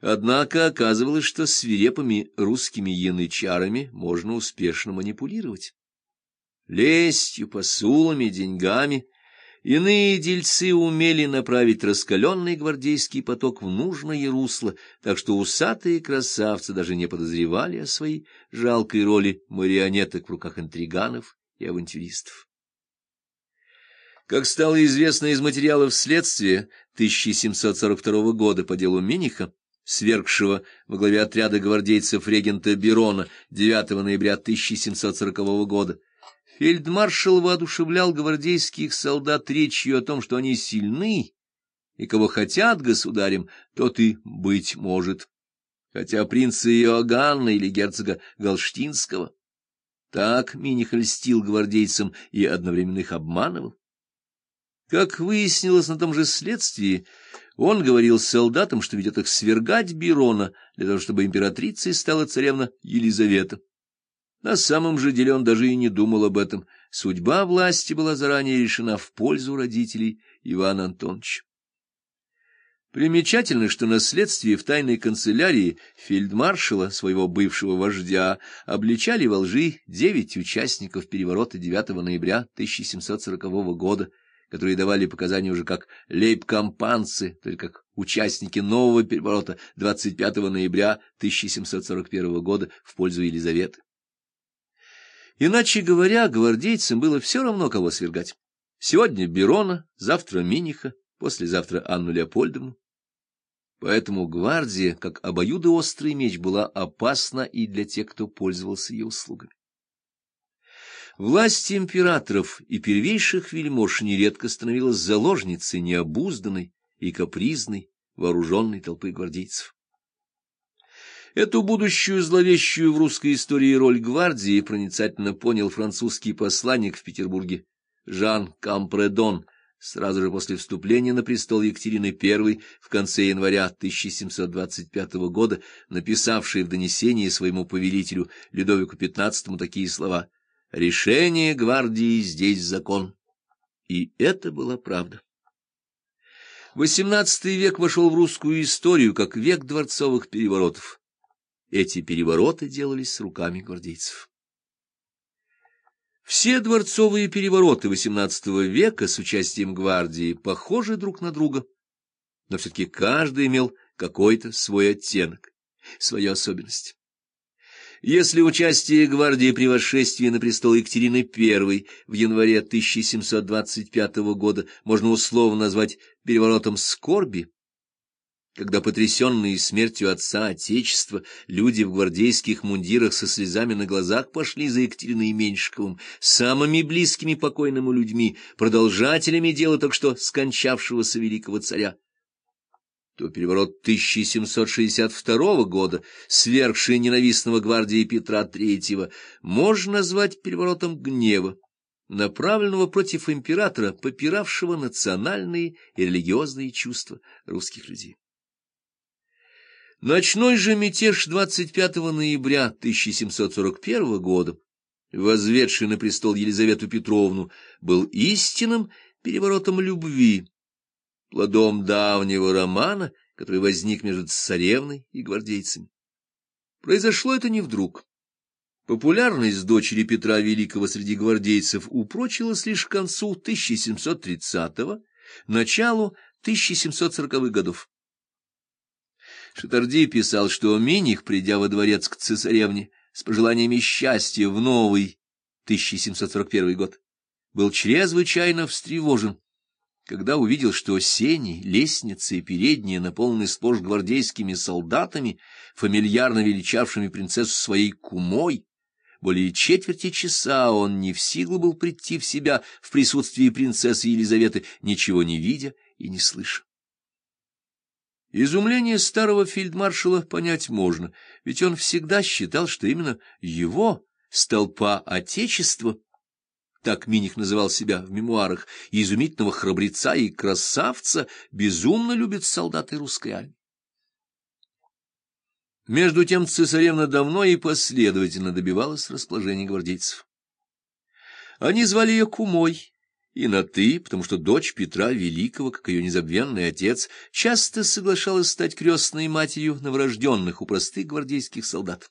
Однако оказывалось, что свирепыми русскими янычарами можно успешно манипулировать. Лестью, посулами, деньгами иные дельцы умели направить раскаленный гвардейский поток в нужное русло, так что усатые красавцы даже не подозревали о своей жалкой роли марионеток в руках интриганов и авантюристов. Как стало известно из материалов следствия 1742 года по делу Миниха, свергшего во главе отряда гвардейцев регента Берона 9 ноября 1740 года, фельдмаршал воодушевлял гвардейских солдат речью о том, что они сильны, и кого хотят государем, тот и быть может, хотя принца Иоганна или герцога Галштинского. Так Миних льстил гвардейцам и одновременно их обманывал. Как выяснилось на том же следствии, он говорил солдатам, что ведет их свергать Бирона для того, чтобы императрицей стала царевна Елизавета. На самом же деле он даже и не думал об этом. Судьба власти была заранее решена в пользу родителей Ивана Антоновича. Примечательно, что на следствии в тайной канцелярии фельдмаршала, своего бывшего вождя, обличали во лжи девять участников переворота 9 ноября 1740 года, которые давали показания уже как лейб-компанцы, то есть как участники нового переворота 25 ноября 1741 года в пользу Елизаветы. Иначе говоря, гвардейцам было все равно, кого свергать. Сегодня Берона, завтра Миниха, послезавтра Анну Леопольдовну. Поэтому гвардия, как обоюдоострый меч, была опасна и для тех, кто пользовался ее услугами. Власть императоров и первейших вельмож нередко становилась заложницей необузданной и капризной вооруженной толпы гвардейцев. Эту будущую зловещую в русской истории роль гвардии проницательно понял французский посланник в Петербурге Жан Кампредон, сразу же после вступления на престол Екатерины I в конце января 1725 года, написавший в донесении своему повелителю Людовику XV такие слова Решение гвардии здесь закон. И это была правда. XVIII век вошел в русскую историю как век дворцовых переворотов. Эти перевороты делались руками гвардейцев. Все дворцовые перевороты XVIII века с участием гвардии похожи друг на друга, но все-таки каждый имел какой-то свой оттенок, свою особенность. Если участие гвардии при восшествии на престол Екатерины I в январе 1725 года можно условно назвать переворотом скорби, когда потрясенные смертью отца Отечества люди в гвардейских мундирах со слезами на глазах пошли за Екатериной Меньшиковым, самыми близкими покойному людьми, продолжателями дела только что скончавшегося великого царя то переворот 1762 года, свергший ненавистного гвардии Петра III, можно назвать переворотом гнева, направленного против императора, попиравшего национальные и религиозные чувства русских людей. Ночной же мятеж 25 ноября 1741 года, возведший на престол Елизавету Петровну, был истинным переворотом любви, плодом давнего романа, который возник между царевной и гвардейцами. Произошло это не вдруг. Популярность дочери Петра Великого среди гвардейцев упрочилась лишь к концу 1730-го, началу 1740-х годов. Шатарди писал, что Миних, придя во дворец к цесаревне с пожеланиями счастья в новый 1741 год, был чрезвычайно встревожен когда увидел, что сени, лестницы и передние наполнены сплошь гвардейскими солдатами, фамильярно величавшими принцессу своей кумой, более четверти часа он не в силу был прийти в себя в присутствии принцессы Елизаветы, ничего не видя и не слыша. Изумление старого фельдмаршала понять можно, ведь он всегда считал, что именно его, столпа Отечества, так Миних называл себя в мемуарах, изумительного храбреца и красавца, безумно любят солдаты русской армии. Между тем цесаревна давно и последовательно добивалась расположения гвардейцев. Они звали ее Кумой, и на «ты», потому что дочь Петра Великого, как ее незабвенный отец, часто соглашалась стать крестной матерью новорожденных у простых гвардейских солдат.